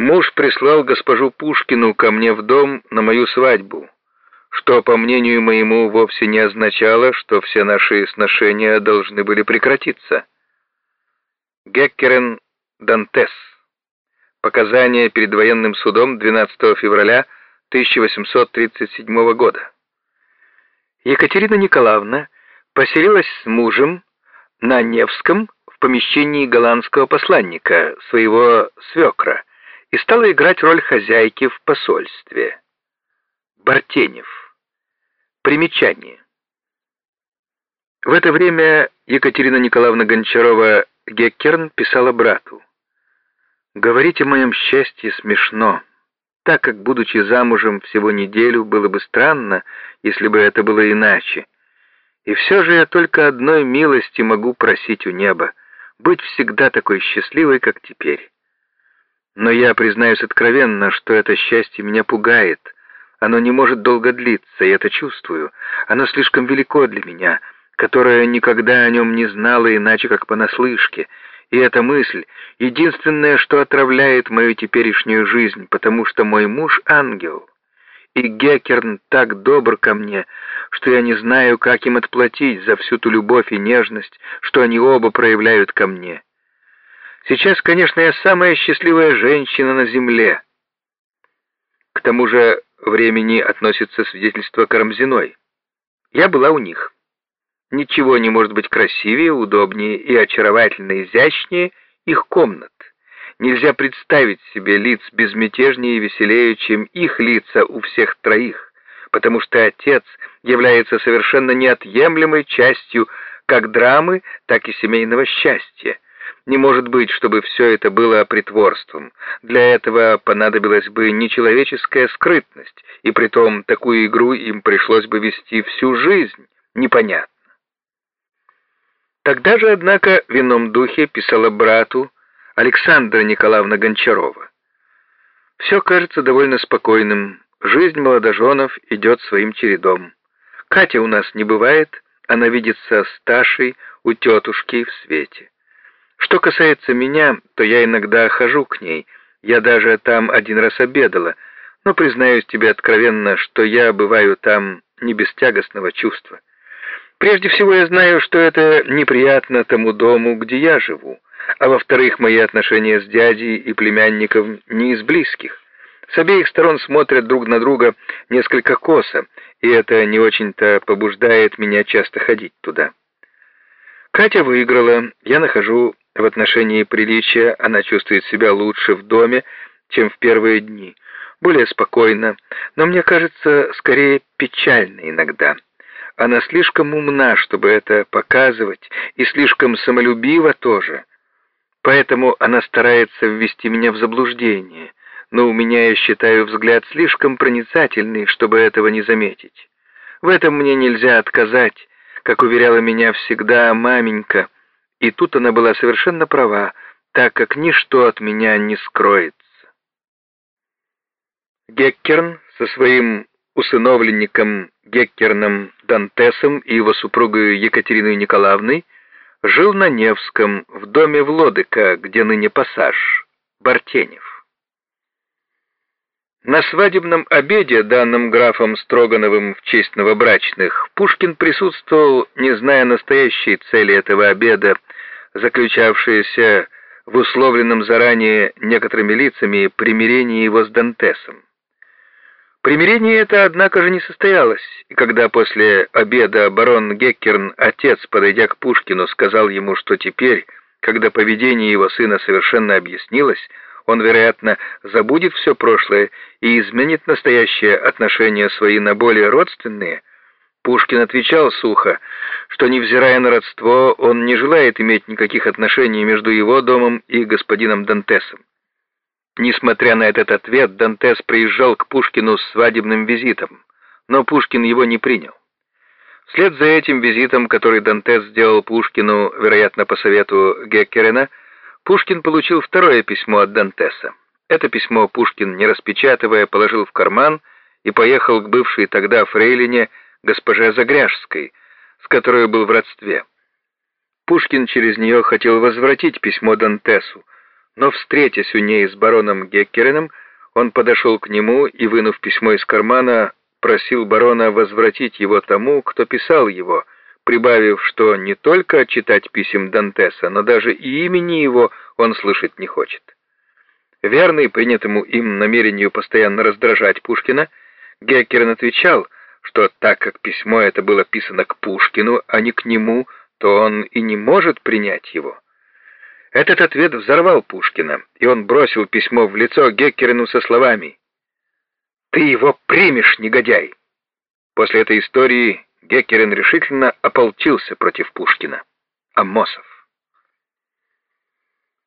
Муж прислал госпожу Пушкину ко мне в дом на мою свадьбу, что, по мнению моему, вовсе не означало, что все наши сношения должны были прекратиться. Геккерен Дантес. Показания перед военным судом 12 февраля 1837 года. Екатерина Николаевна поселилась с мужем на Невском в помещении голландского посланника, своего свекра, и стала играть роль хозяйки в посольстве. Бартенев. Примечание. В это время Екатерина Николаевна Гончарова Геккерн писала брату. «Говорить о моем счастье смешно, так как, будучи замужем всего неделю, было бы странно, если бы это было иначе. И все же я только одной милости могу просить у неба — быть всегда такой счастливой, как теперь. Но я признаюсь откровенно, что это счастье меня пугает. Оно не может долго длиться, я это чувствую. Оно слишком велико для меня, которая никогда о нем не знала иначе, как понаслышке. И эта мысль — единственное, что отравляет мою теперешнюю жизнь, потому что мой муж — ангел. И Геккерн так добр ко мне, что я не знаю, как им отплатить за всю ту любовь и нежность, что они оба проявляют ко мне. Сейчас, конечно, я самая счастливая женщина на земле. К тому же времени относится свидетельство Карамзиной. Я была у них. Ничего не может быть красивее, удобнее и очаровательно изящнее их комнат. Нельзя представить себе лиц безмятежнее и веселее, чем их лица у всех троих, потому что отец является совершенно неотъемлемой частью как драмы, так и семейного счастья. Не может быть, чтобы все это было притворством. Для этого понадобилась бы нечеловеческая скрытность, и притом такую игру им пришлось бы вести всю жизнь. Непонятно. Тогда же, однако, в ином духе писала брату Александра Николаевна Гончарова. Все кажется довольно спокойным. Жизнь молодоженов идет своим чередом. Катя у нас не бывает, она видится с Ташей у тетушки в свете. Что касается меня, то я иногда хожу к ней. Я даже там один раз обедала, но признаюсь тебе откровенно, что я бываю там не без тягостного чувства. Прежде всего я знаю, что это неприятно тому дому, где я живу, а во-вторых, мои отношения с дядей и племянником не из близких. С обеих сторон смотрят друг на друга несколько косо, и это не очень-то побуждает меня часто ходить туда. Катя выиграла, я нахожу в отношении приличия она чувствует себя лучше в доме, чем в первые дни, более спокойно, но мне кажется, скорее печально иногда. Она слишком умна, чтобы это показывать, и слишком самолюбива тоже. Поэтому она старается ввести меня в заблуждение, но у меня, я считаю, взгляд слишком проницательный, чтобы этого не заметить. В этом мне нельзя отказать, как уверяла меня всегда маменька, и тут она была совершенно права, так как ничто от меня не скроется. Геккерн со своим усыновленником Геккерном Дантесом и его супругой Екатериной Николаевной жил на Невском, в доме Влодыка, где ныне пассаж, Бартенев. На свадебном обеде, данном графом Строгановым в честь новобрачных, Пушкин присутствовал, не зная настоящей цели этого обеда, заключавшейся в условленном заранее некоторыми лицами примирении его с Дантесом. Примирение это, однако же, не состоялось, и когда после обеда барон Геккерн, отец, подойдя к Пушкину, сказал ему, что теперь, когда поведение его сына совершенно объяснилось, он, вероятно, забудет все прошлое и изменит настоящие отношения свои на более родственные, Пушкин отвечал сухо, что, невзирая на родство, он не желает иметь никаких отношений между его домом и господином Дантесом. Несмотря на этот ответ, Дантес приезжал к Пушкину с свадебным визитом, но Пушкин его не принял. Вслед за этим визитом, который Дантес сделал Пушкину, вероятно, по совету Геккерена, Пушкин получил второе письмо от Дантеса. Это письмо Пушкин, не распечатывая, положил в карман и поехал к бывшей тогда фрейлине госпоже Загряжской, с которой был в родстве. Пушкин через нее хотел возвратить письмо Дантесу, Но, встретясь у ней с бароном Геккереном, он подошел к нему и, вынув письмо из кармана, просил барона возвратить его тому, кто писал его, прибавив, что не только читать писем Дантеса, но даже и имени его он слышать не хочет. Верный принятому им намерению постоянно раздражать Пушкина, Геккерин отвечал, что так как письмо это было писано к Пушкину, а не к нему, то он и не может принять его. Этот ответ взорвал Пушкина, и он бросил письмо в лицо Геккерину со словами «Ты его примешь, негодяй!» После этой истории Геккерин решительно ополчился против Пушкина. Амосов.